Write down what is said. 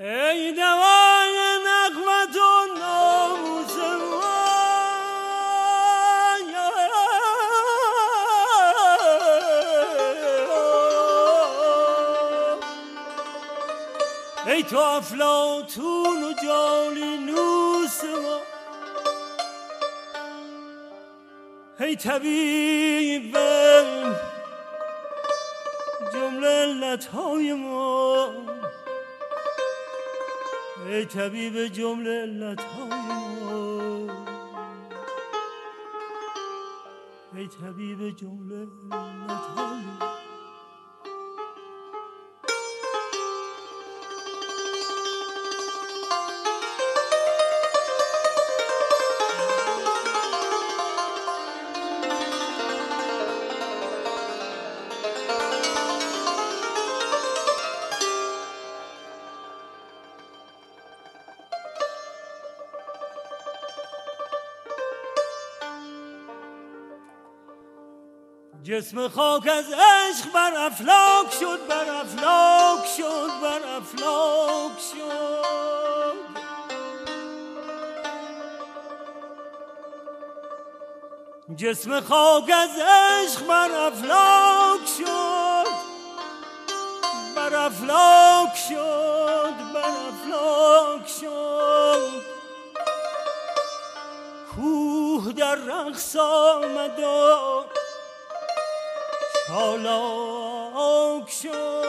ای دوای نقمت و ناموس ای تو افلاتون و جالی نوس ما. ای طبیب جمله لطهای ما. ای طبیب جمله ما. ای طبیب جمله لطهای جسم خاک از عشق بر افلاک شد بر افلاک شد بر افلاک شد. جسم خاک از عشق بر افلاک شد بر افلاک شد بر افلاک شد. کوه در رقص آمد و oh auction.